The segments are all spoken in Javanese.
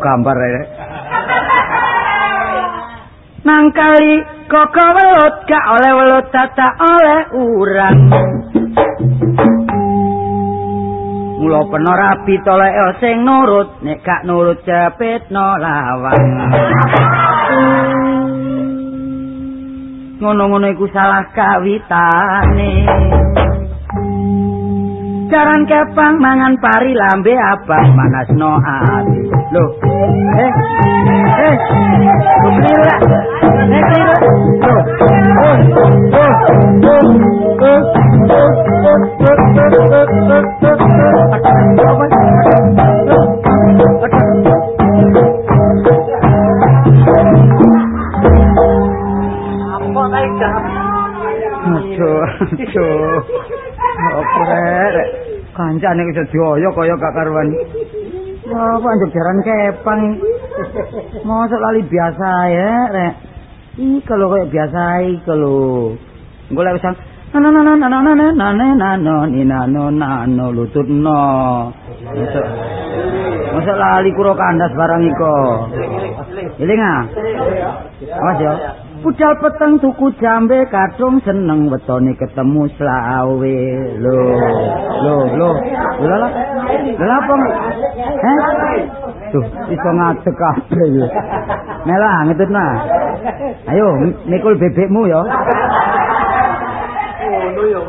gambar rek. Nang kali koko welut gak oleh welut tata oleh urang. Mula peno rapi tolek sing nurut nek gak nurut cepetno lawang. Ngono-ngono iku salah kawitane. Jaran kepang mangan pari lambe abang manasno ati. Lho. Eh. Eh. Kumpira. Eh, kira. Lho. Oh. Oh. Aduh, aduh. Apa rek? Kancane iso dioyo kaya gak karuan. Apa anjuk jaran kepang? Mosok lali biasa ya, rek. Iki kalau kaya biasa iki lho. Engko lek wis nano nano nano nano nano nano ni nano nano lututno. Mosok Mosok lali kuro kandas barang iko. Iling ah. Awas ya. Budal peteng tuku jambe kadung seneng wetone ketemu slawe. Lho, lho, lho. Lha lha. Lha apa? Heh? Tuh, iso ngadeg kabeh. Melah ngetutna. Ayo, mikul bebekmu ya. Ngono ya,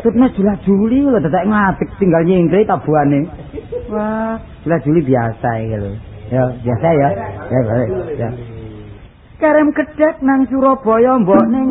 Tutne jula juli lho dadak ngadeg tinggal nyingkri tabuane. Wah, jula juli biasa iki lho. Ya, biasa ya. Ya, baik. Ya. Kerem gedek nang Surabaya mbok ning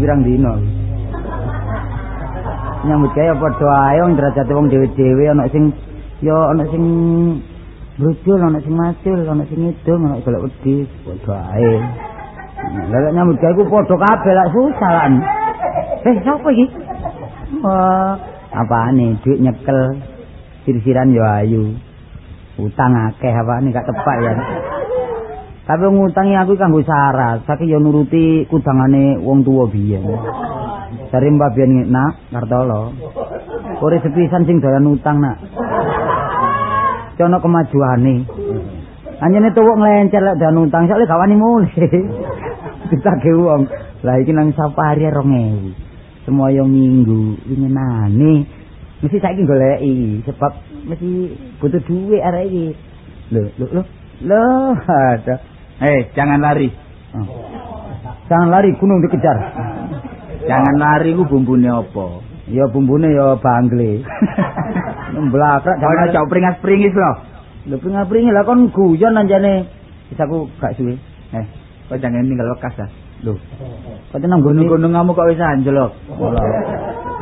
ngletek anake ditete peno. padha ae wong derajate wong dhewe-dhewe ana sing ya ana sing brujul ana sing macul ana sing ngidul ana golek wedi padha ae Lah nyambut gawe ku padha kabeh lak susah lan. Eh, sapa iki? Wah, apane duit nyekel. Sir-siran yo ayu. Utang akeh apane gak tepak ya. Tapi ngutangi aku kanggo syarat, saiki yo nuruti kudangane wong tuwa biyen. Dari Mbak Bian nak Kartolo. Ore sepisan sing doyan utang nak. Cono kemajuane. Anjene tuwuk nglencer lek doyan utang sak gak wani mulih. Ditagih wong. Lah iki nang safari 2000. Semoyo minggu winginane. Mesti saiki goleki sebab mesti butuh duit arek iki. Lho, lho, lho. Lho, ada. Eh, jangan lari. Oh. Jangan lari gunung dikejar. Jangan lari ku bumbune apa? Ya bumbune ya bangle. Nemblakrak Jangan cok pringas-pringis lho. Lho pringa-pringi lah kon guyon anjane. Wis aku gak suwe. Eh, kok jangan ninggal bekas ah. Lho. Kok tenang gunung Gunung kamu kok wis anjlok.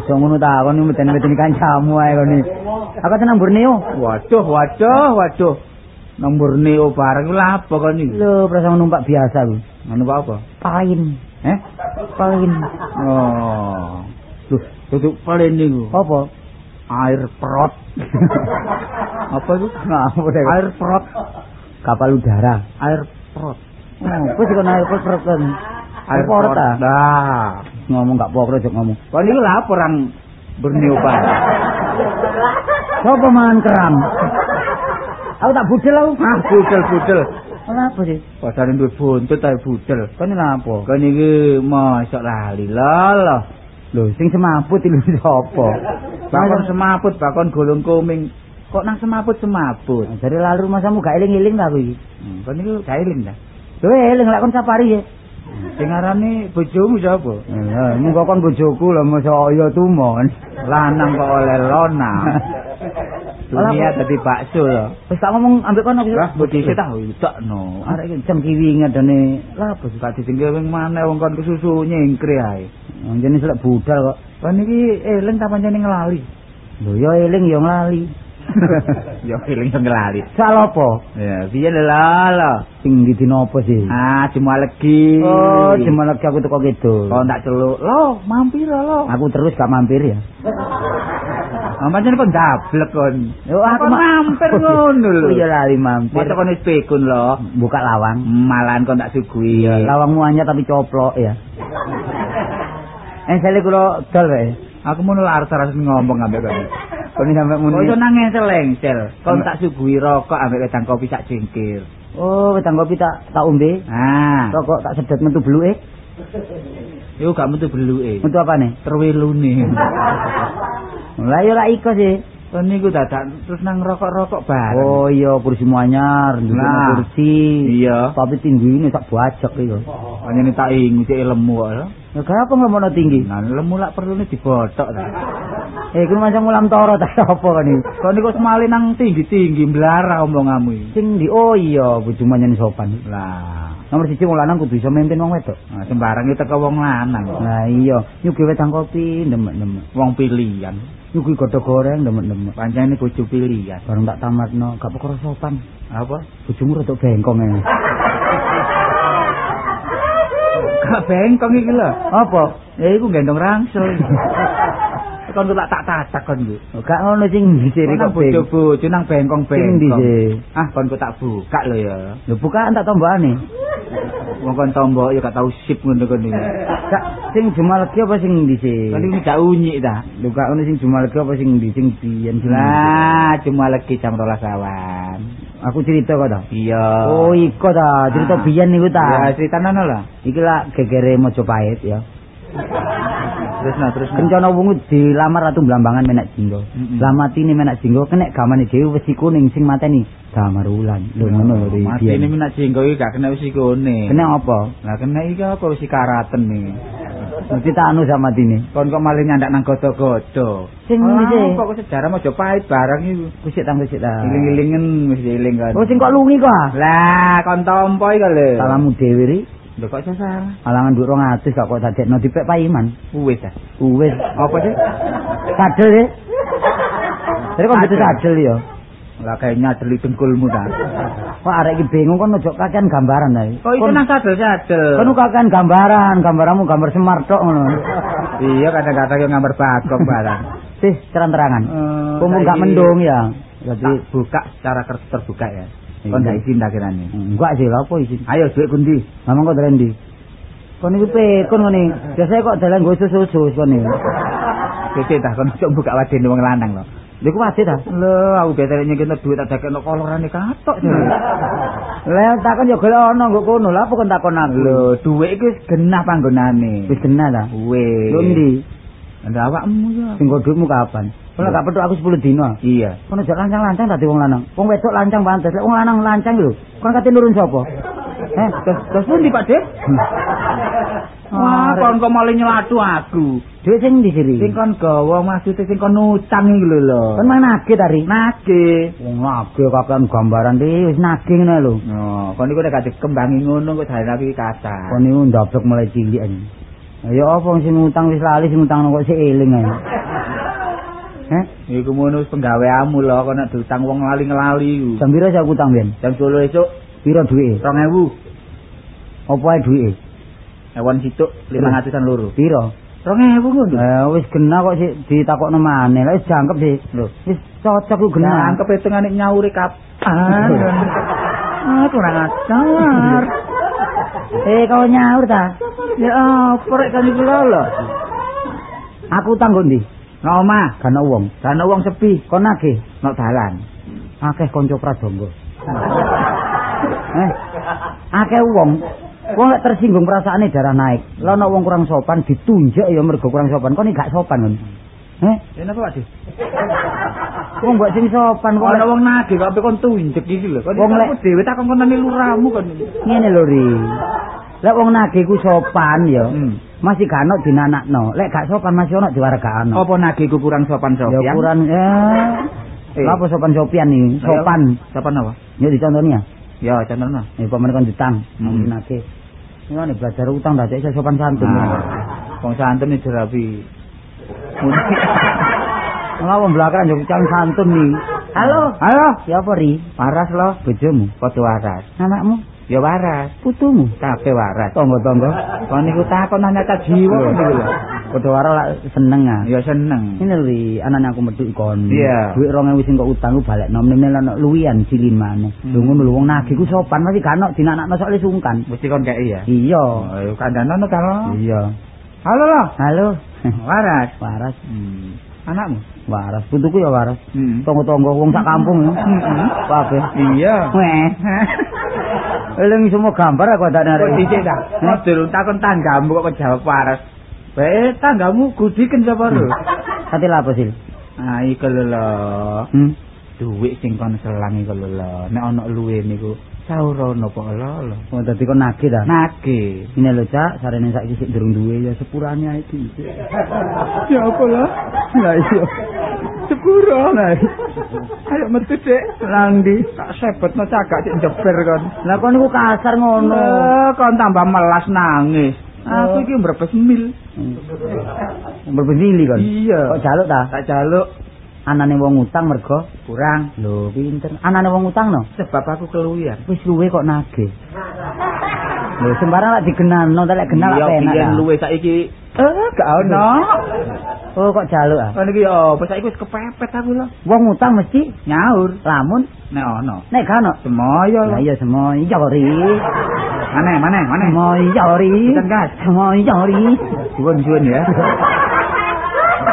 Iso ngono ta kon meten-meten kancamu ae kon iki. Aku tenang Borneo. Waduh, waduh, waduh. Nang Borneo bareng lha apa kon iki? Lho, prasang numpak biasa ku. Kok apa? Pain. Eh? Pain. Oh. Duh, duduk paling niku. Apa? Air perot. apa itu? Ngapa deh? Air perot. kapal udara. Air perot. Oh, kok sik kon air perut kan. Air perut ta? Dah. Ngomong gak pokro jek ngomong. Kok niku lha apa orang Borneo bareng? Sopo mangan keram? Aku tak budel aku. Ah, budel-budel. Kenapa sih? Padahal duwe buntut ae budel. Kon ini apa? Kan iki mosok lali lho. Lho, sing semaput iki sapa? Bakon semaput, bakon golong koming. Kok nang semaput semaput? Dari lalu masamu gak eling-eling ta aku iki. Hmm, kan niku gak eling ta. Lho eling lek kon safari ya. Sing arane bojomu sapa? Ya, mung kon bojoku lho mosok ya tumon. Lanang kok oleh lona. Dunia dadi bakso lho. Wis tak ngomong ambek kono wis. Lah, bodi sik tak udakno. Arek iki jam kiwi ngadane Lah, bos gak ditinggal wing maneh wong kon kesusu nyengkre ae. Anjene selek budal kok. Kan iki eling ta pancene ngelali. Lho ya eling ya nglali. ya eling yo ngelali. Sal apa? Ya, piye lho lho. Sing di dina apa sih? Ah, cuma legi. Oh, jemalek aku teko gitu. Kok tak celuk. Lo, mampir lo. Aku terus gak mampir ya. Pancen kon dablek kon. Yo aku Kok mampir ngono lho. Oh, Iya lali mampir. Masa kon wis pekun lo. buka lawang. Malahan kon tak sugui. Lawangmu anyar tapi coplok ya. Eh, saya kula dol wae. Aku mau arep arep ngomong ambek kon. Kon sampe Kok muni. iso nang engsel Kon tak sugui rokok ambek wedang kopi sak cengkir. Oh, wedang kopi tak tak ombe. Ah, Rokok tak sedot metu bluke. yo gak metu beluke. Metu apane? Terwelune. Lah ya lak iko sih. Kon niku dadak terus nang rokok-rokok bareng. Oh iya kursimu anyar, Nah. kursi. Iya. Tapi tinggi ini tak bajak iki. Pancen tak ingu cek lemu kok. Ya kenapa ngomongno tinggi? Nah, lemu lak perlune dibotok ta. Eh, kuwi macam ulam toro ta apa kan iki? Kok niku semale nang tinggi-tinggi mblara omonganmu iki. Sing di oh iya bojomu nyen sopan. Lah, Nomor siji wong lanang kudu iso mimpin wong wedok. nah, sembarang itu teko wong lanang. Nah iya, nyugi wedang kopi demek-demek. Wong pilihan. Nyugi godhog goreng demek-demek. Pancene bojo pilihan. Bareng tak tamatno, gak perkara sopan. Apa? Bojomu rada bengkong ngene. Gak bengkong iki lho. Apa? Ya iku gendong rangsel. Kon tak tak tatak kon iki. Oh, Gak ngono sing disiri kok bengkong. bojo-bojo nang Sing bengkong-bengkong. dise. Ah, kon kok tak buka lho ya. Lho bukaan tak tombokane. Wong kon tombok ya gak tau sip ngono kon iki. Gak sing jumalegi apa sing dise? Kon iki gak unyik ta. Lho gak ngono sing jumalegi apa sing di sing biyen Lah, cuma lagi jam 12 awan. Aku cerita kok ta. Iya. Oh, iko ta, cerita Ah. biyen niku ta. Ya, cerita nono lah. Iki lah gegere Mojopahit ya. Terus nah. Kencana wungu dilamar ratu Blambangan menak jinggo. Mm-mm. Lah matine menak jinggo kenek gamane dhewe wesi kuning sing mateni damar ulan. Lho ngono lho biyen. ini minat jenggo iki gak kena wisi kone. Kena apa? Lah kena iki apa wisi karaten nih. Mesti tak anu sama matine. Kon kok malah nyandak nang godo-godo. Sing Ah, dhisik. Kok sejarah mau pahit barang iki. Kusik tang kusik ta. Iling-ilingen wis eling kan. Oh sing kok lungi kok. ah? Lah, kon tompo iki lho. Salamu dhewe. Lho kok sasar? Alangan nduk 200 gak kok dadekno dipek paiman. Wis ta. Wis. Apa sih? Sadel ya. Jadi kok betul sadel ya. Lah kayak nyadeli dengkulmu ta. Wah arek iki bingung kon ojo kakean gambaran ta. Kok iku nang sadel-sadel. Kon kakean gambaran, gambaranmu gambar semar tok ngono. Iya kadang-kadang yo gambar bagong barang. Sis terang-terangan. Kumpul gak mendung ya. Jadi buka secara ter- terbuka ya. Kon gak izin tak kirane. Enggak sih, lha apa izin. Ayo duit kundi. Mamang kok drendi. Kon iki pekon ngene. Biasanya kok dalan nggo susu-susu kon iki. Cece dah kon ojo buka wadene wong lanang lho. Lha ku wajib ta? Lho, aku biasa nyekene duit tak dakekno kolorane katok. Lah takon yo golek ana nggo kono. Lah apa kon takon aku? Lho, duit iku wis genah panggonane. wis kenal ta? Wis. Lho ndi? Ndak awakmu ya. Sing nggo duitmu kapan? Kon gak petuk aku 10 dino. Iya. Kon aja lancang-lancang tadi wong lanang. Wong wedok lancang pantes. Lek wong lanang lancang lho. Kon kate nurun sapa? Eh, Terus terus pundi Pak Dik? Wah, kon kok malah nyelatu aku. Duit sing ndi siri? Sing kon gawa maksudnya sing kon utang iki lho lho. Kon mang nagih tari. nagih. Wong nagih kakean gambaran iki wis nagih ngene lho. Oh, kon iku nek gak dikembangi ngono kok iki kasar. Kon niku ndablek mulai cilik Ayo apa sing utang wis lali sing utang kok sik eling ae. Heh, Iku ngono wis penggaweanmu lho, kok nek diutang wong lali-ngelali iku. jam piro sik utang ben? Jam 10 esuk Piro duwike? 2000. Apa ae duwike? Ewan situk 500-an loro. Piro? 2000 ngono. Eh wis genah kok sik ditakokno maneh. Lah wis jangkep sih. Lho, Wis cocok ku genah. Nah, kepetengane nyauri kapan. Ah, kurang ajar. Eh kau nyaur ta? Ya apa rek kan iku lho. Aku utang kok ndi? Nang omah, Kan wong. kana wong sepi, Kon nagih nang dalan. akeh kanca pradonga. eh, akeh wong. Wong lek tersinggung perasaane darah naik. Lah ana wong kurang sopan ditunjuk ya mergo kurang sopan. Kon iki gak sopan kon. Eh, Ya napa Pak Dik? wong mbok sing sopan kok Ana wong nagih kok ape kon tunjuk iki lho. Kon Wong lek- dhewe takon konane luramu kon. ngene lho Ri. Lek wong nagih ku sopan ya. Hmm. Masih gak ono dinanakno. Lek gak sopan masih ono diwargakno. Apa nagihku kurang sopan Ya sopan? ukuran eh Eh. Lah apa sopan sopian nih? Ayo. Sopan. Sopan apa? Ya dicontoni ya. Ya, contohnya. Ya pamen kon ditang, Hmm. mungkin nake. Ini belajar utang cek sopan santun. Wong santun iki jerabi. Lah wong belakang yo can santun nih. Halo. Halo, Ya apa ri? waras lo. Bojomu, Padha waras. anakmu, Ya waras. putumu, Kabeh waras. tangga-tangga. Kon niku takon nyata jiwa Iya. niku lho. Padha waro lak seneng ah. Ya seneng. Ini li anaknya aku medhuk kon. Iya. Duit 2000 sing kok utang ku balik nom meneh lan luwian cilin. Hmm. Lho ngono lho wong nagih ku sopan mesti kan ono dinanakno sok le sungkan. Mesti kon kei ya. Iya. Ayo kandhane ta lo. Iya. Halo lo. Halo. Waras. Waras. Hmm. Anakmu? Waras. Putuku ya waras. Hmm. Tonggo-tonggo wong sak kampung ya. Hmm. Kabeh. Iya. Weh. Eling semua gambar aku Kok narik. dicek ta? Model takon tanggamu kok jawab waras. Bae tanggamu gudiken sapa lho? Kate lha apa sih? Ah iku lho. Hmm. Duit sing kon selang iku lho. Nek ana luwe niku saurono kok lho. Oh dadi kon nagih ta? Nage. Ini lho Cak, sarene saiki sik durung duwe ya sepurane iki. Ya apa lho? Lah iya. Sepuro. Ayo metu Dik. Landi tak sebetno cagak cek jeber kon. Lah kon niku kasar ngono. Eh, kon tambah melas nangis. Aku iki mbrebes mil. Berbendili kon. Iya. Kok jaluk ta? Tak jaluk Anane wong utang mergo kurang lho pinter. Anane wong utang no. sebab aku keluwian. Wis luwe kok nagih. Lho sembarang lak digenalno, tak lek genal Iya, apa enak. ta? luwe saiki eh gak ono. Oh kok jaluk ah. Kon iki yo, pas saiki wis kepepet aku lho. Wong utang mesti Nyaur lamun nek ono. nek gak ono. Semoyo Ya lho. iya semoyo ri. Mana mana mana. Semoyo ri. Bukan, gas. Semoyo ri. Suwun-suwun ya.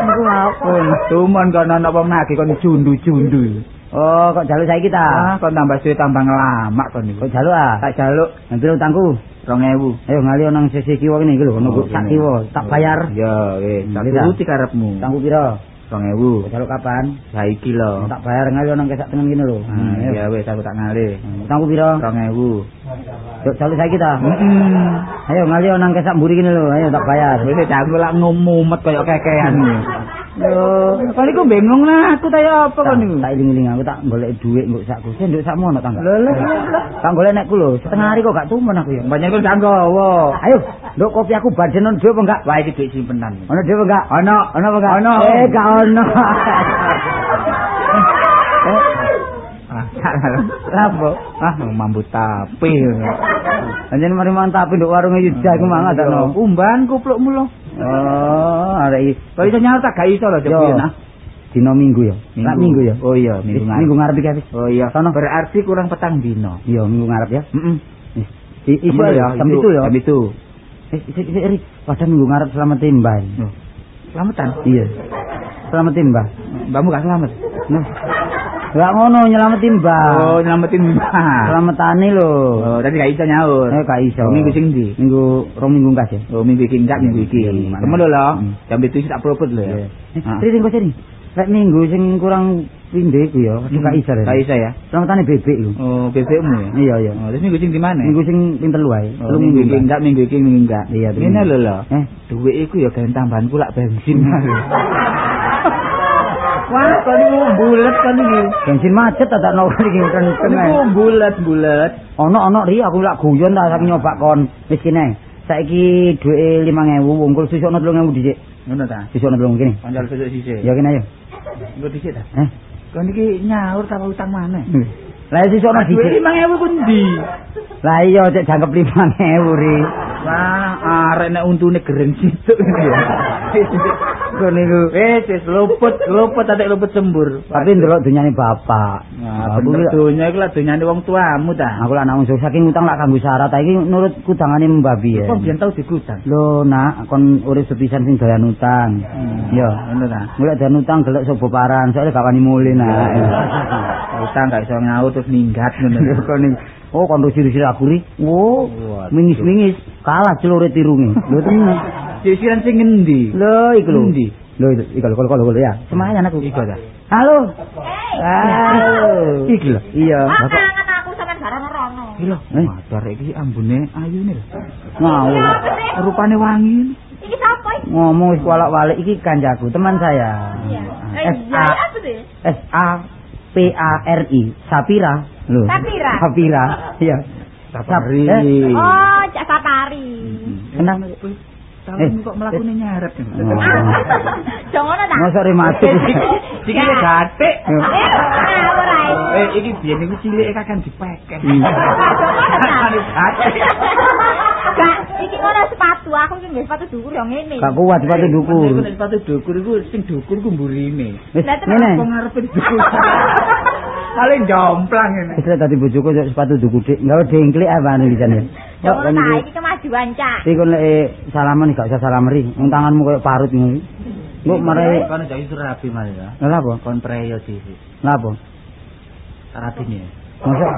Iku apun. Tumon kon ana wong nagih kon jundu-jundu. Oh kok jaluk saiki ta? Ah, kon tambah suwe tambah ngelamak kon Kok niku. jaluk ah? Tak jaluk Nanti utangku. 2000. Ayo ngali nang sisi kiwa kene iki lho, ono Oh, sak kiwa, tak bayar. Ya, wis, tak turuti karepmu. Utangku piro? 2000. Kok jaluk kapan? Saiki lho. Tak bayar ngali nang kesak tengen kene lho. Hmm, ya wis aku tak ngalih. Hmm, Utangku piro? 2000. Yuk jaluk saiki ta? Heeh. Ayo ngali nang kesak mburi kene lho, ayo tak bayar. Wis aku lak ngumumet kaya kekean. Yo, Kon iku bingung lah aku ta ya apa kon niku. tak iling-iling aku tak golek dhuwit mbok sakku. Sing nduk sakmu ono tangga. Lho lho. Tak golek nekku lho, setengah hari kok gak tumen aku ya. Banyak kon gak nggawa. Ayo, nduk kopi aku baden ono dhewe apa enggak? Wah iki duit simpenan. Ono dhewe enggak? Ono. Ono apa enggak? Ono. Eh, gak ono. Ah, Lapo? Ah, mambu tapi. Anjen mari mantap nduk warunge Yuda iku mangan ta no. Umban kuplukmu lho. Oh, arek iki Kok iso nyaur tak gak iso lho. Cep nah. dina Minggu ya. Lak Minggu ya. Oh iya, minggu ngarep. Minggu ngarep iki wis. Oh iya, Sono. berarti kurang petang dino. Iya, Minggu ngarep ya. Heeh. Wis. I- Iso ya, jam itu ya. Jam itu. Eh, isik isik ri. Padahal Minggu ngarep selamatin Mbah. Loh, Selamatan. Iya. Selamatin Mbah. Mbakmu gak selamat. Nah. Enggak ngono nyelamatin Mbah. Oh, nyelamatin Mbak. Selamatane lho. Oh, tadi gak iso nyaur. Eh, gak iso. Minggu sing ndi? Minggu rong minggu kas ya. Oh, minggu iki enggak, minggu iki. Temen lho lho. Hmm. Jam itu tak propot lho ya. Eh, Ah. Ri ring kok sini. Lek minggu sing kurang pindhe iku ya, Hmm, gak iso. Gak iso ya. Selamatane bebek lho. Oh, BBM ya. Iya, iya. Oh, terus minggu sing di mana? Minggu sing ping telu wae. Oh, Telu minggu iki Mbah. enggak, minggu iki minggu enggak. Iya. Ngene lho lho. Eh, Duit iku ya gawe tambahan pula bensin. Wah, kon iku bulet kon iki. bensin macet tak iki kenceng. Kon iku ae. bulet bulet. Ono ono ri aku lak guyon ta saking nyoba kon. Wis kene. Saiki duwe 5000 wungkul sesuk ono 3000 dhisik. Ngono ta? Sesuk ono 3000 kene. Panjal sesuk sisih. Ya kene ayo. Engko dhisik ta. Eh. Kon iki nyaur ta utang mana? Lah sesuk ono Duit dhisik. 5000 ku ndi? Lah iya cek jangkep 5000 ri. Wah, arek nek untune gereng situk ya. Kon niku Wis wis luput, luput atik luput sembur. tapi ndelok dunyane bapak. Nah, bener donya iku lah donyane wong tuamu ta. Aku lah nang unsur saking utang lak kanggo syarat ta iki nurut kudangane Mbah Biyen. Kok biyen tau digutang? Lho nak kon urip sepisan sing doyan utang. Iya. ngono ta. Mulai doyan utang gelek sobo paran, soalnya gak wani muli nak. Utang gak iso nyaur terus minggat ngono. Lho, kon iki, oh kon rusir-rusir aku ri. Oh, mingis-mingis kalah celure tirunge. Lho tenan. Sisiran sing ngendi? Lho iku lho. Endi? Lho iku iku lho kalau kalau ya. Semayan aku. Iku ta. Halo. Halo. Iki lho. Iya. Bapak. aku sampean barang rono. Iki lho, Eh? motor iki ambune ayune lho. Ngawur. Rupane wangi. Iki sapa iki? Ngomong wis walak-walik iki kancaku, teman saya. Iya. Eh, S iya, A apa? S A P A R I Sapira. Lho. Sapira? Sapira. Iya. Sapari. Eh, Oh, Cak Sapari. Kenapa? Tahun kok mlakune nyaret. Oh. Jangan ta? Mosok ri macet. Iki ya gatik. Eh. Eh, iki biyen iku cilike kakan dipekeh. Hmm. Kakane gatik. Gak, iki ngono sepatu aku iki nggih sepatu dhuwur ya ngene. Gak kuat sepatu dukur. Iku nek sepatu dukur iku sing dukur ku mburine. Wis Lah, terus ngene. Wong ngarepe dukur. Kali jomplang ngene. Wis dadi bojoku kok sepatu duku dik. Gawe dengklik apa anu di sana. Jangan ta, iki kemajuan Cak. Iki kon lek eh, salaman gak usah salam ri. Wong tanganmu koyo parut ngono. Mbok marai Kan jadi itu rapi malah ya. lha apa? Kon preyo dhewe. Lha apa? Rapine. Masa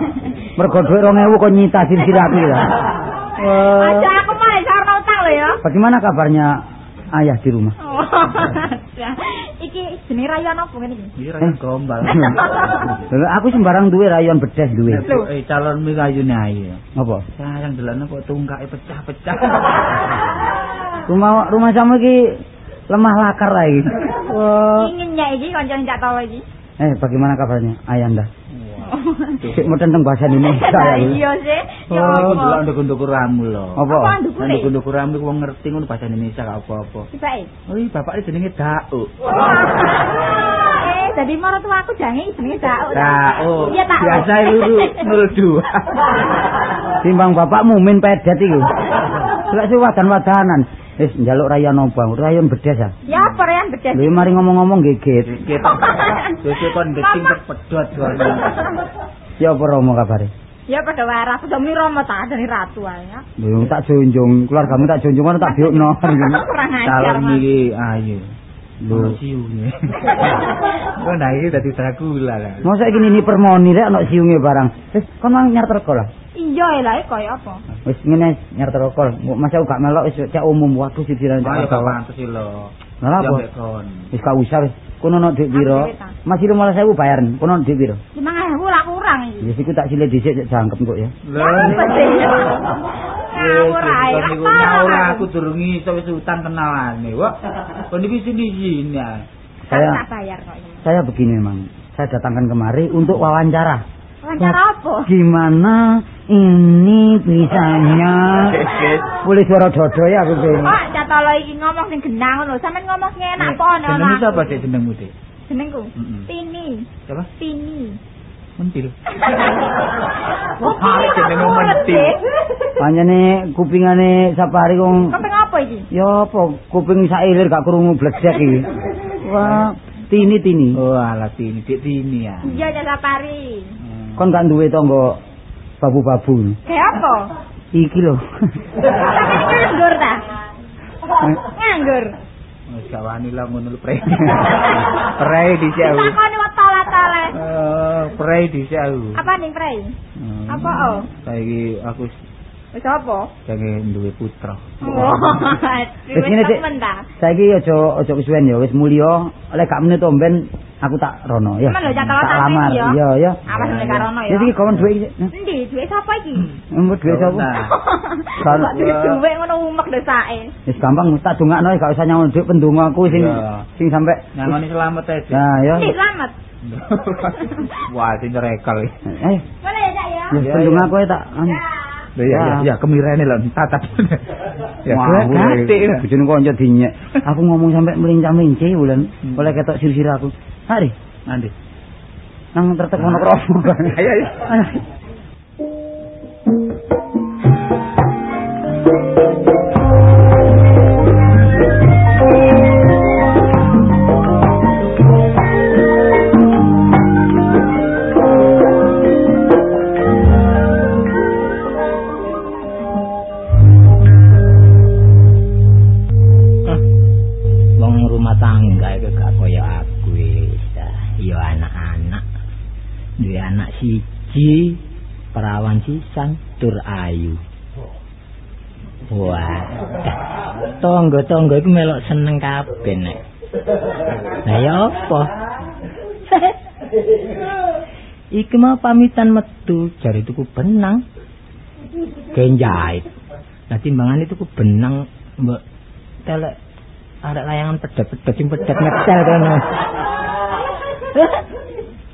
mergo dhuwit 2000 kok nyita sirapi ya. Aja aku mah sarno utang lho ya. Bagaimana kabarnya ayah di rumah? Oh. iki jenenge rayon apa ngene iki? Iki ra gombal. Lha aku sembarang duwe rayon bedes duwe. Eh calon mi kayune ayo. Apa? Sayang delane kok tungkake pecah-pecah. Rumah rumah sama iki lemah lakar lagi. Wah. Ingin ya iki kanca Cak Tawa iki. Eh, bagaimana kabarnya Ayanda? Sik bahasa Indonesia ya. Bu. Iya sih. Ya Oh, delok apa? nduk-ndukuramu lho. Apa? Apa ndukure? Nduk-ndukuramu iku wong ngerti ngono bahasa Indonesia gak apa-apa. Tibake. Oh, iya bapaknya jenenge Dauk. Eh, jadi maratuwa aku jange jenenge Dauk. Dauk. Iya, Dauk. Biasa luru 02. Timbang bapakmu min pedet iku. Lek sing wadan-wadanan. Wis njaluk rayon apa? Rayon bedes ya. Ya apa yang bedes? Lha mari ngomong-ngomong. Kita Sesuk kon becing pedot soalnya. Ya apa Romo kabare? Ya pada waras, muni romo tak ada nih ratu aja. Lho tak junjung, keluargamu tak junjung tak biukno. Kurang ajar. Calon Mas. iki ayo. Lho. Lho siune. Kok ndak iki dadi Dracula lah. Mosok iki nini permoni rek ana siunge barang. Wis kon mang nyarter kok lah. Iya lah, kaya apa? Wis ngene nyarter kok. Masa gak melok wis cak umum waduh sisiran Ayo cak. gak pantes lho. Lah apa? Wis gak usah wis. Kono ono dhuwit piro? Aku duit, ah. Masih 15.000 bayar. Kono dhuwit piro? Lima ewu lah kurang iki. Ya siku tak cilik dhisik cek jangkep kok ya. Sih? Ngawur ae. Aku durung iso wis utang kenalane. Wah. Kon iki sini sini. Saya tak bayar kok ini. saya begini memang. Saya datangkan kemari untuk wawancara. Wawancara apa? Gimana ini bisanya? Boleh suara dodo ya aku pengen. Kok catolo iki ngomong sing genang ngono. Sampeyan ngomong sing enak apa ono Jenengmu sapa sih jenengmu, Dik? Jenengku. Tini. Siapa? Tini. mentil. Arek jenenge mentil. Panjene kupingane Sapari kong Kuping apa iki? ya apa kuping sailir gak krungu bledek iki. Wah, tini-tini. Oh, alah ini dik tini ya. Iya ya Sapari. Kon gak duwe tangga babu-babu. Kayak apa? Iki lho. Tapi nganggur ta? Nganggur. Wis gak wani lah ngono lho prei. Prei dhisik aku. Takoni wetole-tole. Eh, prei dhisik aku. Apa ning prei? Hmm. Apa oh? Saiki aku Wis apa? pengen duwe putra. Oh, Wis ngene sik. ta? Saiki aja aja kesuwen ya, wis mulya. Lek gak menit tomben aku tak rono ya. Lho, Tak lamar. ya. Iya, ya. Awas nek karono ya. Wis iki kon duwe iki. Endi duwe sapa iki? Mbok duwe sapa? Kan duwe ngono umek desake. wis gampang tak dongakno gak usah nyawon dhuwit pendonga aku sing sing sampe Nyangoni selamat aja. Nah, ya. Selamat. Wah, sing rekal. Eh, Boleh ya, Cak ya? ya pendonga aku tak. Ya, ya, ya kemirene lho tatap. Ya, gatik. bojone kanca dinyek. Aku ngomong sampe melincah-melinci bulan. Hmm. Oleh ketok sir-sir aku. Hari, Nanti. nang tertek ono kromo. Ayo, ayo. wong siji perawan sisan tur ayu wah tonggo-tonggo iku melok seneng kabeh nek. Lah ya apa? Iki mau pamitan metu jari tuku benang. Genjahit nah timbangan itu ku benang mbok telek arek layangan pedot-pedot sing pedot ngetel kono.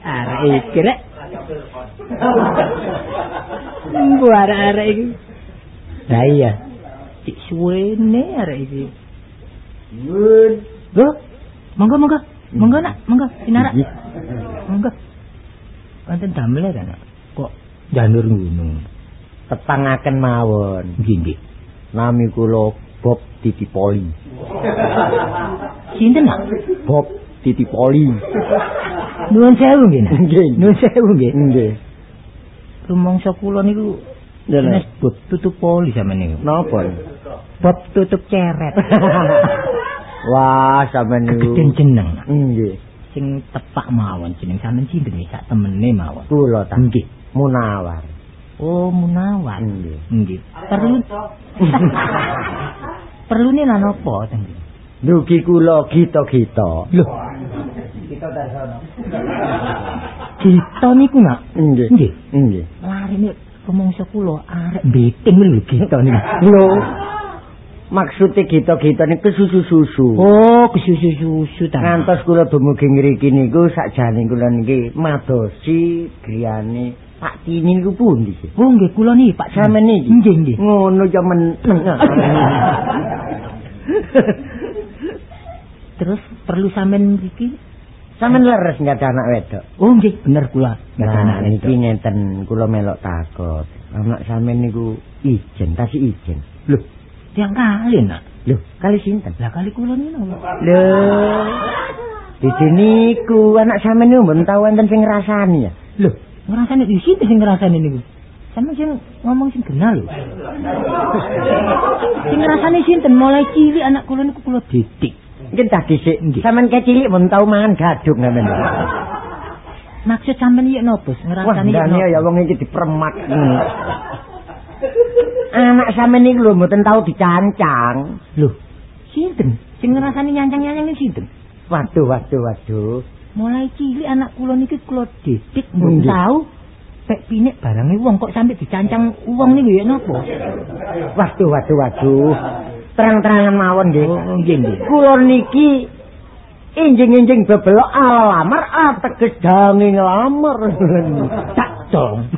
Arek iki. Mbu arek-arek iki. Lah iya. Cik suwene arek iki. Nun. Go. Monggo monggo. Monggo nak, monggo sinara. Monggo. Wonten damel nak. Kok janur gunung. tetangaken mawon Nggih nggih. nami kula Bob Titipoli Sinten nak? Bob Titipoli Nuwun sewu nggih. Nggih. Nuwun sewu nggih. nggih Rumangsa kula niku. Nes bot tutup poli sampean niku. napa Bot tutup ceret. wah sampean niku Gedhen jeneng. Nggih Sing tepak mawon jeneng sampean sinten nggih sak temene mawon. kula ta Nggih. Munawar Oh, Munawar. nggih Nggih. Perlu Perlu nih lan apa teng? dugi kula gita-gita Lho. Kita niku nak. nggih Nggih. nggih Larine rumangsa kula arek beting lho kita niku. lho maksude gita-gita niku susu-susu Oh, kesusu-susu ta. ngantos kula dumugi ngriki niku sakjane kula niki madosi griyane Pak Tini niku pundi sih Oh, nggih kula niki Pak Sampeyan niki? Nggih, nggih. ngono ya meneng Terus perlu sampean mriki? Sampeyan leres nggak anak wedok. Oh, nggih, bener kula. Nggak Nah, niki itu. ngenten kula melok takut. Anak sampeyan niku ijen, tasih ijen. Loh, tiang kali nak. Lho, kali sinten? Lah kali kula niku? Lho. Di sini ku anak sampeyan niku mbon tau enten sing ngrasani ya. Loh, ngrasane di sini sing ngrasane niku. Sama sing ngomong sing kenal lho. sing ngrasane sinten mulai cilik anak kula niku kula didik. Mungkin sik Nggih. sampeyan kecilik tau mangan gadung sampeyan. Maksud sampean iya Ngrasane iya ndane napa? ya wong iki dipermak. Anak sampeyan niku lho mboten tau dicancang. Loh, sinten? Sing ngrasani nyancang-nyancang niku sinten? Waduh, waduh, waduh. Mulai cilik anak kula niki kula didik Nggih. tahu pek pinik barange wong kok sampe dicancang wong niku ya napa? Waduh, waduh, waduh. Terang-terangan mawon nggih. Oh, nggih nggih. Kula niki injing-injing bebelok ala lamar ateges dange nglamar. Tak dong.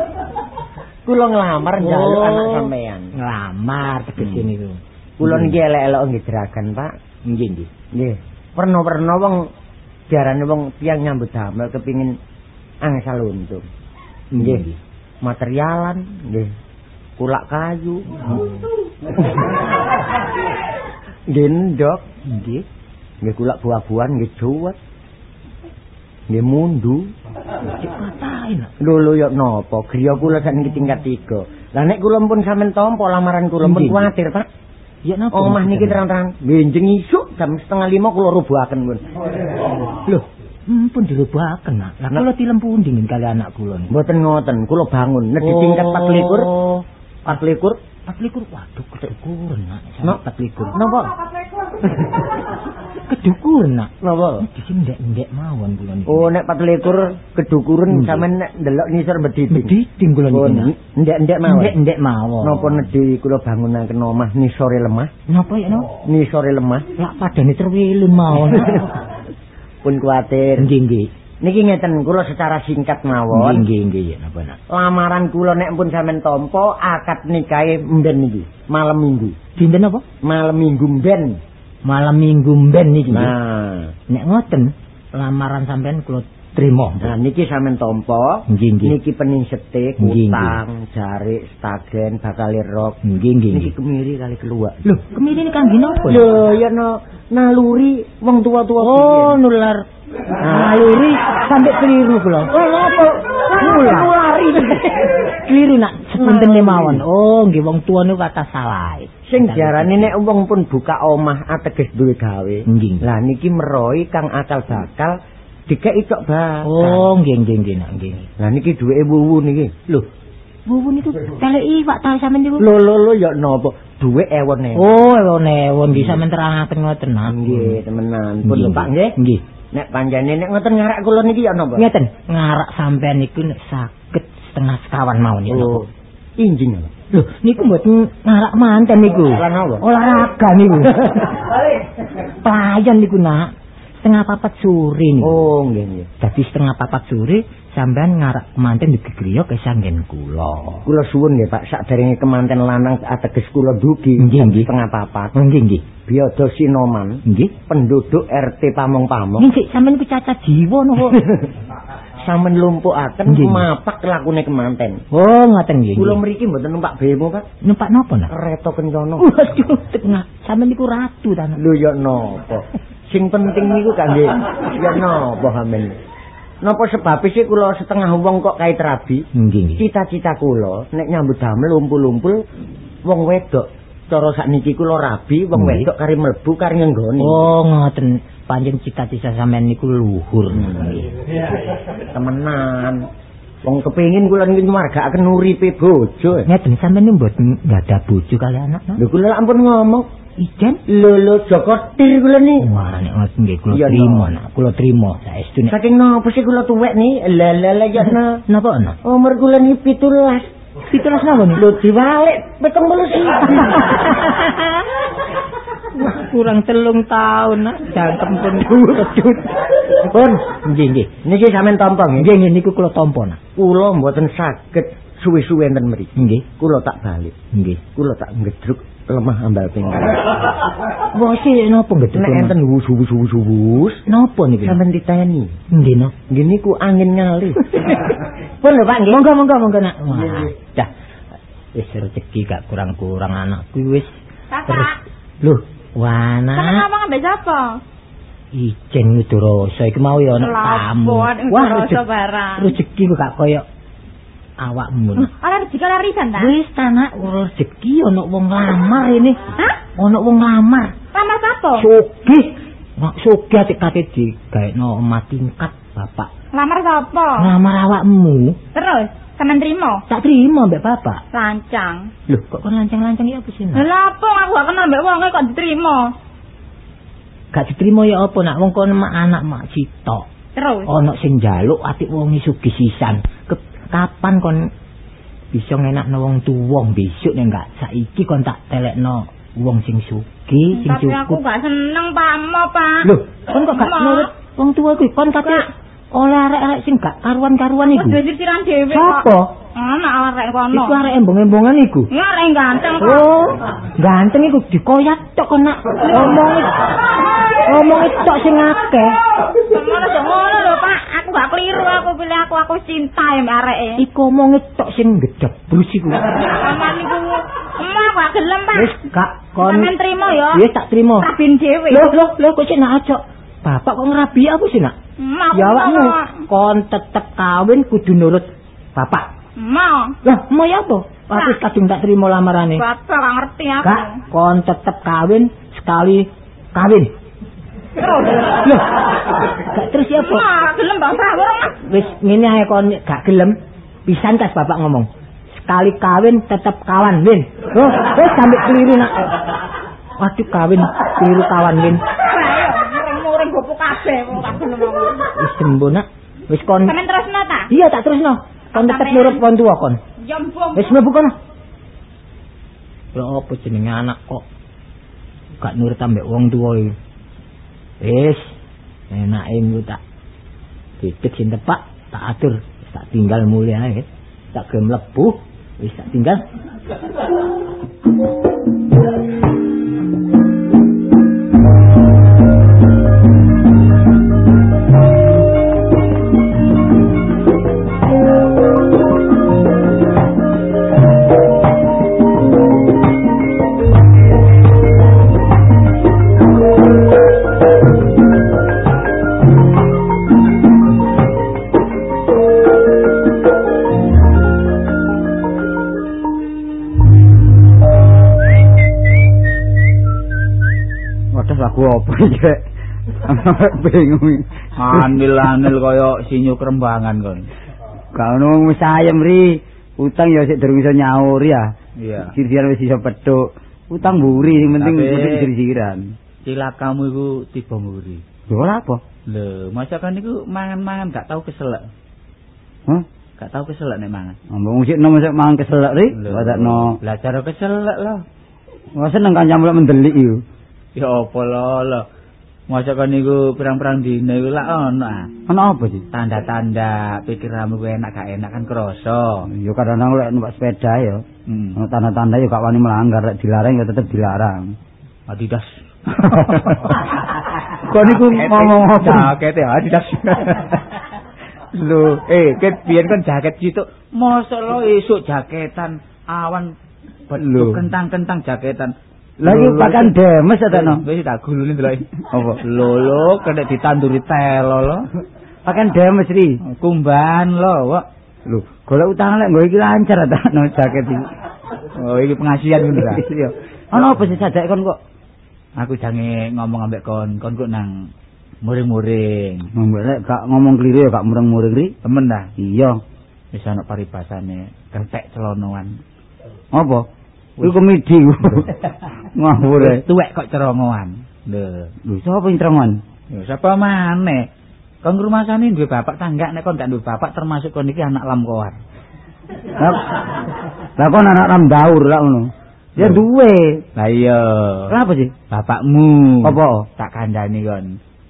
Kula nglamar njaluk Oh. anak sampean. Ngelamar tegese niku. Kula niki elek-elek nggih jeragan, Pak. Nggih nggih. Nggih. Perno-perno wong diarani wong tiyang nyambut damel kepingin angsal untung. Nggih. Materialan nggih. Kulak kayu. Nggih ndok. Nggih. Nggih kulak buah-buahan nggih juwet. Nggih mundu. Dikatain. Lho lho ya napa? Griya kula sakniki tingkat 3. Lah nek kula pun sampean tampa lamaran kula pun kuwatir, Pak. Ya napa? Omah niki terang-terang benjing isuk jam setengah lima kula rubuhaken pun. Hmm, pun dirubahaken, Nak. Lah kula tilem pundi ngen kali anak kula niku? Mboten ngoten, kula bangun nek di tingkat 24. Oh, 24 24. Waduh, kedukuran, Nak. No. Sampai 24. napa? Kedukuran, Nak. Napa? Di sini ndek-ndek mawon kula niku. Oh nek 24 kedukuren Nggih. sampean nek ndelok nisor bediting. Bediting kula niku. Oh, Nak. ndek-ndek mawon. Ndek-ndek mawon. Napa nedhi kula bangunaken omah nisore lemah? Napa ya, Nak? Nisore lemah. Lak padane terwilun mawon. Pun kuwatir. Nggih, nggih. Niki ngeten kula secara singkat Nggih, mawon. nggih, nggih, ya napa, Nak? Lamaran kula nek pun sampean tampa akad nikahe mben niki, malam Minggu. Dinten apa? Malam Minggu mben. Malam Minggu mben niki. Nah, Nek ngoten, lamaran sampean kula trima. nah niki sampean tampa. Nggih. Niki pening setik, utang, jarik, stagen, bakal rok. Nggih, nggih. Niki kemiri kali keluar. Lho, kemiri kangge napa? Lho, ya no naluri wong tua-tua Oh, nular naluri sampai keliru kula. Oh, napa? Nulari. Keliru nak sepunten mawon. Oh, nggih wong tuwa niku kata salah. Sing diarani nek wong pun buka omah ateges duwe gawe. Lah niki meroi kang akal bakal dikeki tok bakal. Oh, nggih nggih nggih nggih. Lah niki duweke wuwu niki. Lho, wuwu niku kalek iwak ta sampean niku. Lho lho lho ya napa? Duwe ewon Oh, ewon-ewon nggih sampean terangaken ngoten. Nggih, temenan. Pun lho Pak nggih. Nggih. Nek panjane nek ngoten ngarak kula niki ya napa? Ngeten, ngarak sampean niku nek saged setengah sekawan mawon ya. Oh, injing? Lho, niku mboten ngarak manten niku. Olahraga niku. Pelayan niku nak. Setengah papat sore niku. Oh, nggih nggih. Dadi setengah papat sore sampean ngarak manten di gegriya kesanggen kula. Kula suwun nggih Pak, saderenge kemanten lanang ateges kula dugi Nggih, setengah papat. Oh, nggih nggih. Biada Sinoman, Nggih. penduduk RT Pamong-Pamong. Nggih sampean ku cacat jiwa napa? Samen lumpuhaken Nggih. mapak lakune kemanten. Oh, ngoten nggih. Kula mriki mboten numpak bemo, Pak. numpak napa nak? Kereta kencana. Waduh, tengah. Sampean niku ratu ta. Nak? Lho ya napa? Sing penting niku kangge ya napa hamen. Napa sebab sih kula setengah wong kok kait rabi? Nggih. Cita-cita kula nek nyambut damel lumpul-lumpul wong wedok. Cara sakniki kula rabi wong wedok kari mlebu kari ngenggoni. Oh, ngoten. Panjen cita-cita sampean niku luhur. Temenan. Wong kepengin kula niki margakaken uripe bojo. Ngeten sampean mboten ada bojo kali anak. Nak? Lho kula ampun ngomong, Ijen? lho lho Joko tir kula ni. Wah, nek ngoten nggih kula Iya, trima, no. nak. Kula trima. Saestu nek Saking napa sih kula tuwek ni? Lah lah lah ya na. napa ana? Umur kula ni 17. Pitulas napa nih? Lho diwalik peteng bolu sih. Kurang telung tahun, nak. Jangkem pun wedhut. Pun, Nggih, nggih. niki sampean tampa nggih. Nggih, nggih niku kula tampa, nak. Kula mboten saged suwe-suwe enten mriki. Nggih. Kula tak balik. Nggih. Kula tak ngedruk lemah ambal pinggang. Wah, sih napa gedhe? Nek enten wus-wus-wus napa niku? sampean diteni. Nggih, no. Nggih niku angin ngalih. Pun lho Pak nggih. Monggo, monggo, monggo, nak. Wah, Nggih, nggih. dah. Wis rezeki gak kurang-kurang anakku wis. Kakak, Lho, wana. ngomong ambek sapa? Ijen Widoroso iki mau ya ana tamu. Widoroso rezeki- barang. Rezeki kok gak koyo awakmu. Nak. Ora rezeki larisan ta? Wis ta nak ora rezeki ana wong lamar ini. Hah? Ana wong lamar. Sama sapa? Sugih. Mak sugih atik kate digaekno omah tingkat bapak. Lamar sapa? Ngamar awakmu. Terus, sampean trimo? Tak terima mbak bapak. Lancang. Loh, kok kon lancang-lancang ya apa sih? Lah apa aku gak kenal mbek wonge kok diterima? Gak diterima ya apa nak wong kon mak anak mak sitok. Terus, Ana sing njaluk atik wong sugih sisan. Ke- kapan kon bisa ngenakno wong tuwa besok nek gak saiki kon tak telekno wong sing sugih, sing tapi aku cukup. gak seneng pamo, Pak. Loh, kon kok gak nurut wong tuwa kuwi? Kon kate Kak. Oleh arek-arek sing gak karuan-karuan iku. duwe sisiran dhewe kok. Anak arek kono. Iku arek embong-embongan iku. Ya arek ganteng kok. Oh, ganteng iku dikoyak tok kon nak. Ngomong ngomong tok sing akeh. Ngono aja ngono lho, Pak. Aku gak keliru aku pilih aku aku cinta ya mbak areke. Iku omonge tok sing gedebrus iku. Aman iku. Emang aku gak gelem, Pak. Wis gak kon. Sampeyan trimo ya. Wis tak trimo. Rabin dhewe. Loh, loh, loh, kok sik nak acok. Bapak kok ngerabi aku sih nak? Mau. Ya awakmu kon tetep kawin kudu nurut bapak. Mau. Lah, mau ya apa? Aku Nah. kadung tak trimo lamarane. Bapak gak ngerti aku. Kak, kon tetep kawin sekali kawin. Loh, gak terus ya apa? Mau gelem bapak ora. Wis ngene ae kon gak gelem pisan tas bapak ngomong. Sekali kawin tetep kawan, Win. Oh, wis sampe keliru nak. Waduh kawin keliru kawan, Win. Muring-muring gopo kabeh kok aku. Wis sembuh nak. Wis kon Sampeyan terusno ta? Iya tak terusno. Kon tetep nurut wong tuwa kon. Ya mbong. Wis mlebu kono. Lho apa jenenge anak kok gak nurut ambek wong tuwa iki. Wis enake ku tak didik sing tepak tak atur tak tinggal mulai ae. Tak gelem wis tak tinggal. Waduh lagu apa iki? Bingung. Anil-anil kaya sinyu kerembangan kon. Gak ono wis ayem ri. Utang ya sik durung iso nyaur ya. Iya. Sir-siran wis iso petuk. Utang mburi sing penting penting sir-siran. Cilakamu iku tiba nguri. Lho ora apa? Lho, masakan iku mangan-mangan gak tau keselak. Hah? Gak tau keselak nek mangan. Ambung sik nom sik mangan keselak ri. Wadakno. Belajar keselak lah. Wah seneng kan nyambut mendelik iku. Ya apa lho. Masakan iku pirang-pirang dina iku lak ono. Ono apa sih? Tanda-tanda pikiranmu ku enak gak enak kan krasa. Ya kadang-kadang lek numpak sepeda ya. Hmm. Tanda-tanda ya gak wani melanggar, lek dilarang ya tetep dilarang. Adidas. Kok niku ngomong apa? Jaket ya Adidas. Lho, eh, ket biyen kan jaket situ. Mosok lo esuk jaketan awan Lho. kentang-kentang jaketan. Lagi pakan demes ya no? Wis tak gulune delok. Apa? Lho, kena ditanduri telo lo. Pakan demes ri. Kumban lo, Wak. Lho, golek utang lek nggo iki lancar ta no jaket iki. Oh, iki pengasihan ngono ta. Iya. Ono apa sih sajak kon kok? Aku jange ngomong ambek kon, kon kok nang muring-muring. Ngomong gak ngomong keliru ya gak mureng-mureng ri. Temen dah. Iya. Wis ana paribasane kentek celonoan. Apa? Iku komedi. Ngawur tuwek kok cerongoan. Lho, Lho, sapa yang terongan? ya sapa maneh? Kon ngrumasane duwe bapak tangga nek kon gak duwe bapak termasuk kon iki anak lamkoar. Lah lah kon anak ramdaur lah ngono. Ya duwe. Lah iya. Kenapa sih? Bapakmu. Apa? Tak kandhani kon.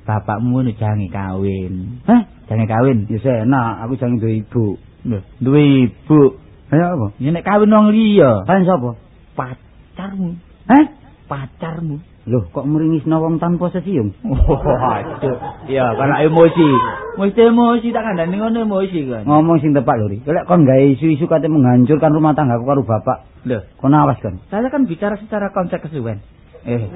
Bapakmu nu jange kawin. Hah? Jange kawin. Ya enak, aku jangan duwe ibu. Lho, duwe ibu. Ayo apa? Ya nek kawin wong liya, Kalian sapa? Pacarmu, Hah? pacarmu. Loh, kok meringis wong tanpa sesium? Oh, aduh. Ya, karena emosi. Mesti emosi tak kandhani ngono emosi kan. Ngomong sing tepat lho, Ri. Lek kon gawe isu-isu kate menghancurkan rumah tanggaku karo bapak. Loh, Kon awas kan. saya kan bicara secara konsekuen. Eh,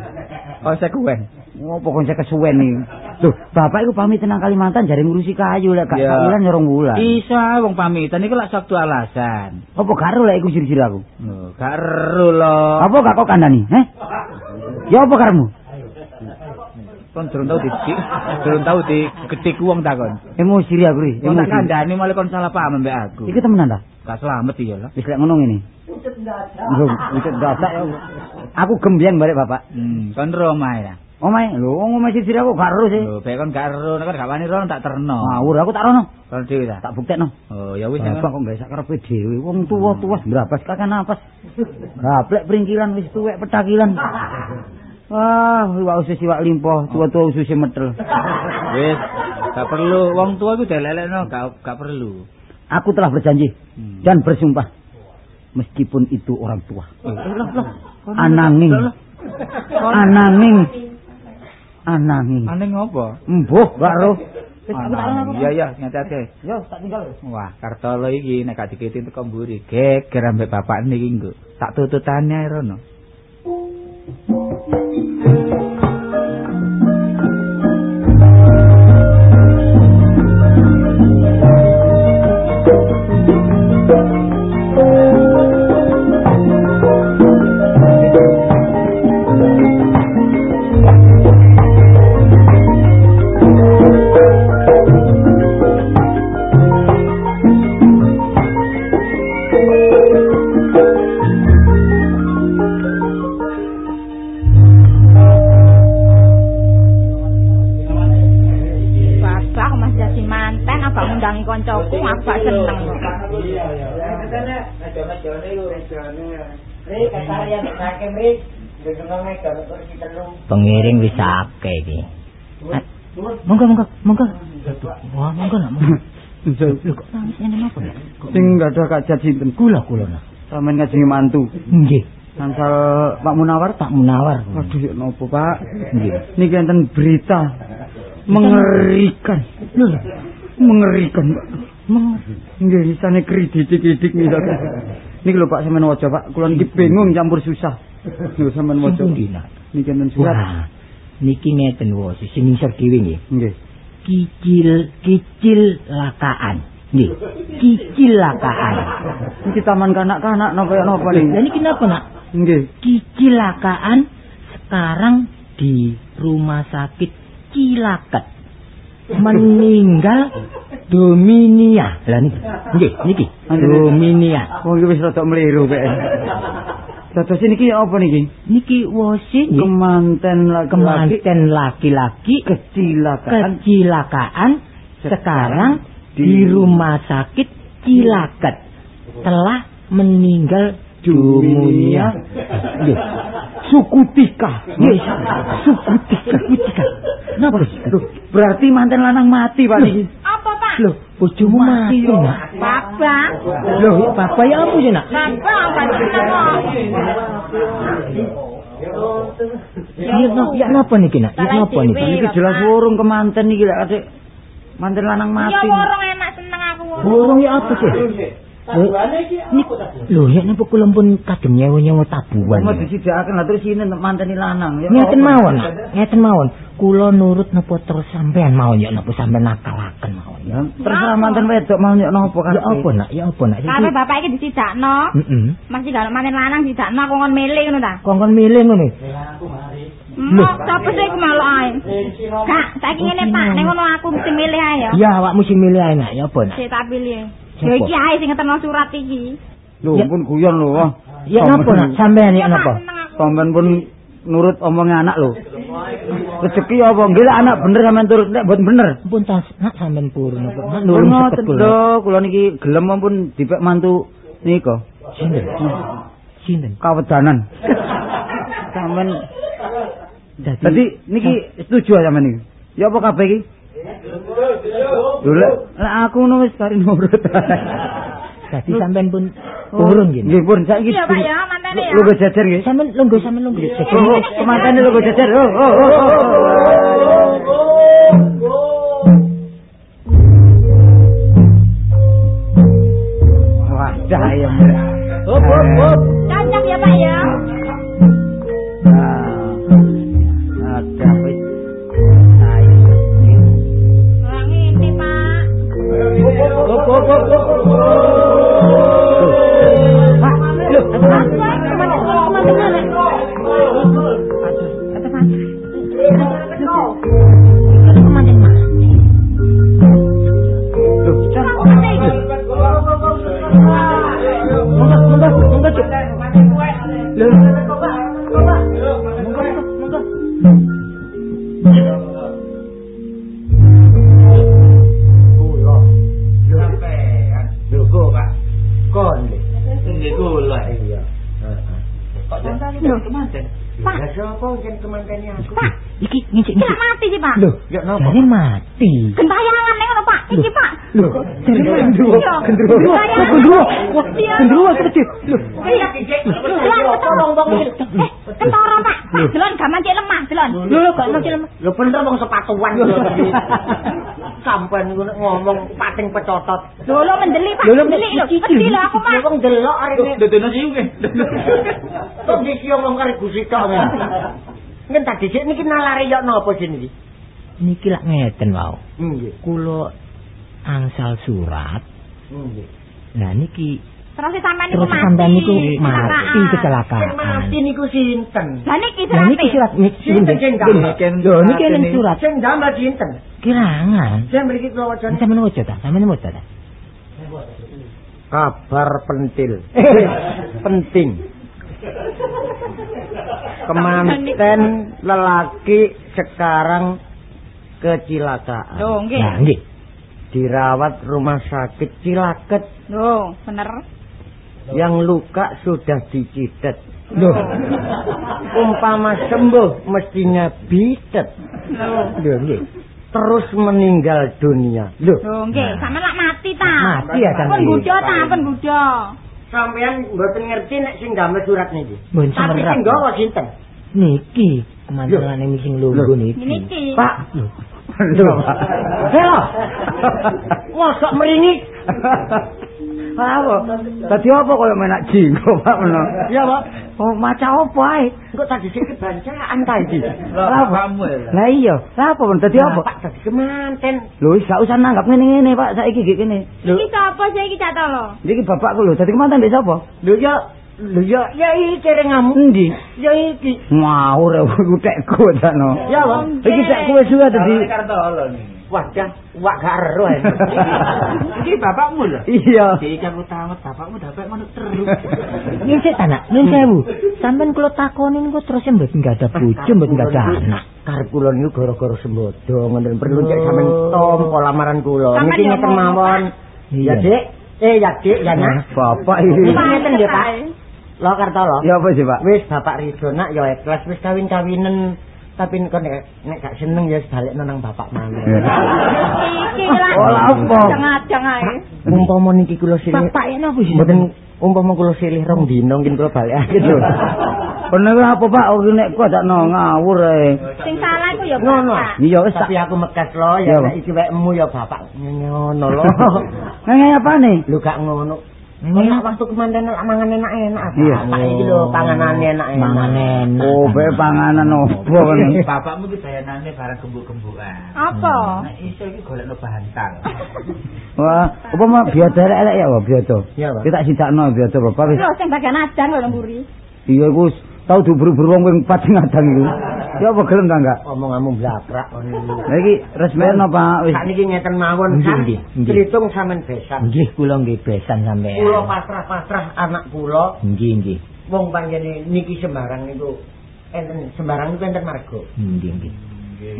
konsekuen. Ngopo kon saya kesuwen iki? Loh, bapak iku pamit nang Kalimantan jare ngurusi kayu lek gak Ya. sak wulan nyorong wulan. Isa wong pamitan iku lak suatu alasan. Apa karo lek iku sir-sir aku? Loh, gak ero lo. Apa gak kok kandhani? Heh? Ya apa karemu? Kon durung tau didik, durung tau digetik wong ta kon. Emosi ri aku ri, Kon tak emosi. kandhani malah kon salah paham mbek aku. Iki temenan ta? Gak selamat iya lho. Wis lek ngono ngene. Lho, wujud dadak ya. Aku gembyan balik bapak. Hmm, kon Roma ya. Omae, lho wong omae sir aku gak ero sih. Lho, bae kon gak ero, nek gak wani ero tak terno. Ngawur aku tak rono. Kon dhewe ta. Tak buktekno. Oh, ya wis Bapak kok gak sak karepe dhewe. Wong tuwa-tuwa ndrabas kakek napas. Gaplek pringkilan wis tuwek petakilan. Wah, iwak usus iwak limpo, tua-tua usus metel. Wis, gak perlu wong tua iku delelekno, gak gak perlu. Aku telah berjanji Hmm. dan bersumpah meskipun itu orang tua. Loh. Ananging. Ananging. Gak roh. Wis aku tak ono. Iya iya, ngati-ati. Yo, tak tinggal. Wah, Kartolo iki nek gak dikiti teko mburi, geger ambek bapak niki nggo. Tak tututane rono. Bapak Pengiring wis akeh iki. Monggo monggo monggo. Wah, monggo nak monggo. Lho kok nangis ngene napa ya? Sing enggak ada kajat sinten. Kula kula nak. Sampeyan ngajengi mantu. Nggih, Nansal Pak Munawar tak munawar. Waduh, ya napa, Pak? Nggih. Niki enten berita mengerikan. Lho, Mengerikan, Pak. mong Nggih, isane kridik-kridik niku. Niki lho Pak sampeyan waca, Pak. Kula niki bingung campur susah. Lho sampeyan waca. Dina. Niki enten surat. Niki ngeten wae sing ngisor dhewe nggih. Nggih. Kicil kicil lakaan. Nggih. Kicil lakaan. Niki taman kanak-kanak napa napa Lah niki? niki napa nak? Nggih. Kecelakaan sekarang di rumah sakit Cilaket. Meninggal Dominia. Lah niki. Nggih, niki. Dominia. Oh, iki wis rada meliru kek. Dados niki apa niki? Niki nggih. Kemanten laki-laki kemanten laki-laki kecelakaan kecelakaan sekarang di rumah sakit Cilaket telah meninggal Dominia. Nggih. Sukutika. Nggih, Sukutika. Sukutika. Napa? Loh, berarti manten lanang mati Pak niki. Apa Pak? Loh, bojomu mati Mati, nak. Bapak. Loh, bapak ya apa sih nak? Bapak apa seneng kok. Ya, ya napa niki nak? Ya napa niki? Niki jelas wurung kemanten niki lek adik manten lanang Ya mati. worong enak seneng aku. Burung ya apa sih? Loh, ya napa kula pun kadung nyewa-nyewa tabuhan. Mau disidakaken lah terus ini manteni lanang. Ya, Ngeten apa? mawon, nak. ngeten mawon. Kula nurut napa terus sampean mawon ya napa sampean nakalaken mawon. Ya, terserah manten wedok mau nyok napa kan. Ya apa nak? Ya apa nak? Kabeh bapak iki disidakno. Heeh. Masih kalau manten lanang didakno aku ngon milih ngono ta. Kongkon milih ngono. Mok sapa sih aku malu ae. Kak, saiki ngene Pak, nek ngono aku mesti milih ae ya. Ya awakmu sing milih ae nak, ya apa nak? Sik tak pilih. Ya iki ae sing ngeterno surat iki. Lho, Ya. pun guyon lho. Ya napa nak? Sampean Pak, napa? Sampean pun nurut omongnya anak lho. Rezeki apa? Nggih anak bener sampean turut nek mboten bener. Pun tas nak sampean purun napa? Nurun kula. lho, kula niki gelem pun dipek mantu nika. Sinten? Sinten? Kawedanan. Sampean Dadi Dadi niki setuju sampean niki. Ya apa kabeh iki? Lek lek aku ngono wis kari nurut. dadi sampean pun purun gini. Nggih pun saiki. Iya Pak ya, mantene ya. Go jajar nggih. Sampean lungguh sampean lungguh. Oh, oh, kemantene lho go jajar. Oh, oh, oh, oh. Sepatuan. sampean niku nek ngomong pating pecotot. Lho mendelik Pak, Lho, lho, mendelik lho. iki, Mesti lho aku mah. Wong delok arene. Dodono sing nggih. Kok iki ngomong karo Gusti tok. Ngen tak dhisik niki nalare yok napa jenenge? Niki lak ngeten wau. Nggih. Kula angsal surat. Nggih. Lah niki Terus sampean niku terus mati. sampean niku mati Kecelakaan. mati niku sinten? Lah niki Lah niki surat. surat Sinten sing gambar? Lho niki ning surat Sing gambar sinten? kirangan. Sing mriki kula wacane. Sampeyan waca ta? Sampeyan waca ta? kabar pentil. Penting. Kemanten lelaki sekarang kecelakaan. Lho nggih. Nah, nggih. Dirawat rumah sakit Cilaket. Lho, bener. Yang luka sudah dicidet. Lho. Umpama sembuh mestinya bidet. Lho. Lho nggih. Terus meninggal dunia. Loh, Lho nggih, sampean lak mati ta. Mati ya, Kang. Pun budo ta, pun budo. sampean mboten ngerti nek sing damel surat niki. Tapi sing gawa sinten? Niki kemandangane sing lungguh niki. Niki. Pak, Lho. Lho. Helo. Mosok meringi. Apa? Dadi apa kaya menak jinggo, Pak meno? Ya, Pak. Oh, maca apa ae? Engko tadi sik kebancaan ta iki. Lah apa? Lah iya, lah apa men dadi apa? Pak tadi kemanten. Lho, wis gak usah nanggap ngene-ngene, Pak. Saiki iki kene. Iki sapa sih iki cak tolo? Iki bapakku lho, dadi kemanten mbek sapa? Lho ya, lho ya, ya iki rengamu. Endi? Ya iki. Ngawur aku tekku jano. Ya, Pak. Iki tekku wis suwe dadi. Wadah, wak gak ero. ae. Iki bapakmu lho. Iya. Iki aku tamat bapakmu dapat manut terus. Nggih sik ta, Nak. Nun sewu. Sampeyan kula takoni niku terus mboten enggak ada bojo, mboten enggak ada anak. Karep kula niku gara-gara sembodo ngoten perlu cek sampean tom lamaran kula. Niki ngeten mawon. Iya. Ya, Dik. Eh, ya, Dik, ya, Nak. Bapak iki. ngeten nggih, Pak. Lo Kartolo. Ya apa sih, Pak? Wis bapak Ridho nak ya ikhlas wis kawin-kawinen tapi nek nek, nek gak seneng ya balik nang bapak maneh. Iki lah. Oh, lah apa? Jangan-jangan ae. Umpama niki kula silih Bapak napa sih? mboten umpama kula silih rong dino mungkin kula balikake lho. Bener apa, Pak? Oh, nek ada no ngawur ae. Sing salah iku ya Ngono. bapak. Iya wis. Tapi aku mekas lo ya nek iki wekmu ya bapak ngono lho. Ngene apa nih? Lho gak ngono. Kok nak waktu kemanten lak mangan enak-enak. Iya. Pak iki lho panganane enak-enak. Mangan enak. Oh, be panganan opo kene? Bapakmu ki bayanane barang gembuk-gembukan. Apa? Nah, iso iki golekno bantal. Wah, apa mah biada elek ya, Pak, biada. Iya, Pak. Kita sidakno biada Bapak wis. Lho sing bagian adan lho mburi. Iya iku wis tau diburu-buru wong ping pati ngadang iku. Ya apa gelem ta enggak? Omonganmu blakrak ngono. Lah iki resmeno Pak wis. Sak niki ngeten mawon kan. Tritung sampean besan. Nggih kula nggih besan sampeyan. Kula pasrah-pasrah anak kula Nggih nggih. wong panjene niki sembarang niku enten sembarang niku enten marga. Nggih nggih.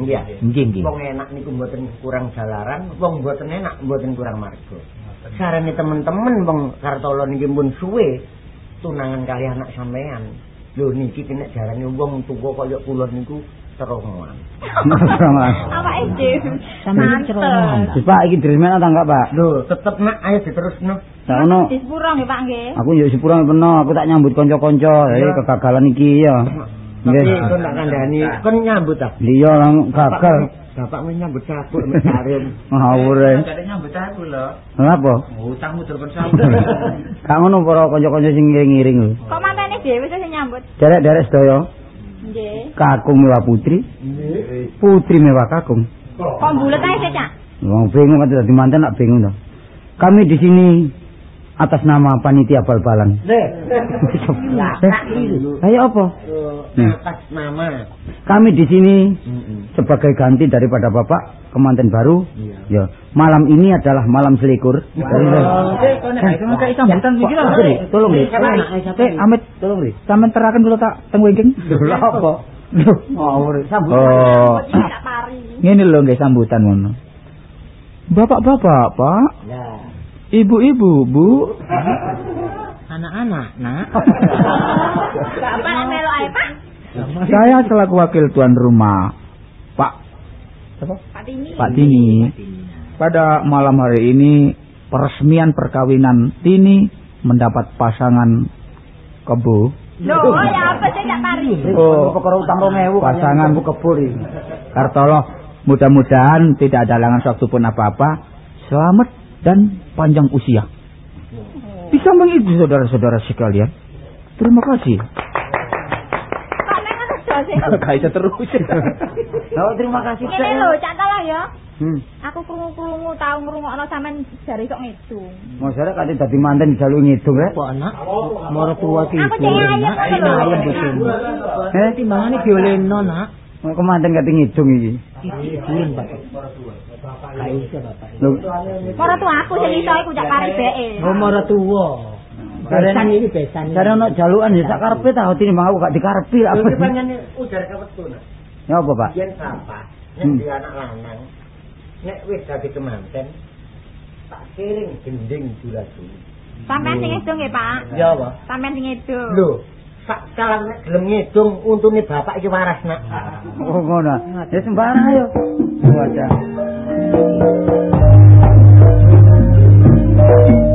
Nggih. Nggih nggih. Wong enak niku mboten kurang jalaran, wong mboten enak mboten kurang marga. Sarane temen-temen wong Kartolo niki pun suwe tunangan kali anak sampean. Lho niki kena jarane wong tuwa kaya kula niku terongan. Awake dhewe. Sampeyan. Wis Pak iki resmeno ta enggak, Pak? Lho, tetep nak ayo diterusno. Di sepuro nggih Pak nggih. Aku yo sepuro peno, aku tak nyambut kanca-kanca, jadi kegagalan iki ya. Tapi Nggih. kon tak kandhani, kon nyambut ta? Iya lang gagal. Bapakmu nyambut cabut mek karim. Ngawur ae. Jadi nyambut aku lho. Lha apa? Utangmu terus sambut. Gak ngono para kanca-kanca sing ngiring lho. Kok mantene dhewe sing nyambut? Derek-derek sedaya. Nggih. Kakung mewah putri. Putri mewah kakung. Kok bulet ae sih, Cak? Wong bingung kan dadi manten nak bingung to. Kami di sini atas nama panitia bal-balan. Tak iki. Ayo apa? Hmm. Atas nama. Kami di sini sebagai ganti daripada Bapak kemanten baru. Ya, malam ini adalah malam selikur. Eh, kayak sambutan. Tolong nih. Eh, Amit, Tolong nih. sampean terakan kula tak teng wingking. Lha apa? Oh. Pari. Ngene lho nggih sambutan ngono. Bapak-bapak, Pak. Lah. Ibu-ibu, Bu. Anak-anak, nak. Bapak melu ae, Pak. Saya selaku wakil tuan rumah, Pak Pak Tini. Pak Tini. Pada malam hari ini peresmian perkawinan Tini mendapat pasangan kebo. Lho, ya apa sih tak pari? Oh, perkara utang 2000 pasangan kebur iki. Kartolo Mudah-mudahan tidak ada halangan suatu pun apa-apa. Selamat dan panjang usia. Bisa mengikuti saudara-saudara sekalian. Terima kasih. Kok? Kaisa terus. Oh, terima kasih. Lho, cak tolong ya. Hmm. Aku krungu-krungu tau ngrungokno sampean jare sok ngidung. Masyarakat kate dadi manten dijaluk ngidung ya. Apa anak? Mara tua ki Aku cek ayam ayam bojomu. Eh, Timbangane diolehno, Nak. kok manten kate ngidung iki. Ibuin, Pak. Kae iso, Bapak. Lho, Mara tuh aku sing iso iku cak paribeke. Oh, mara tua. Besan iki besan. jare ono jalukan ya sak karepe ta tinimbang aku gak dikarepi apa. iki panjenengan ujar kawetun. Ya apa, Pak? Yen sapa nek Hmm. di anak lanang nek wis dadi kemanten tak kiring gending duradu. Sampean sing ngidung nggih, Pak. Ya apa? Sampean sing ngidung. Lho, sak kalang nek gelem ngedung untune bapak iki waras nak. Oh ngono. Ya sembarang ayo. Wadah. Thank.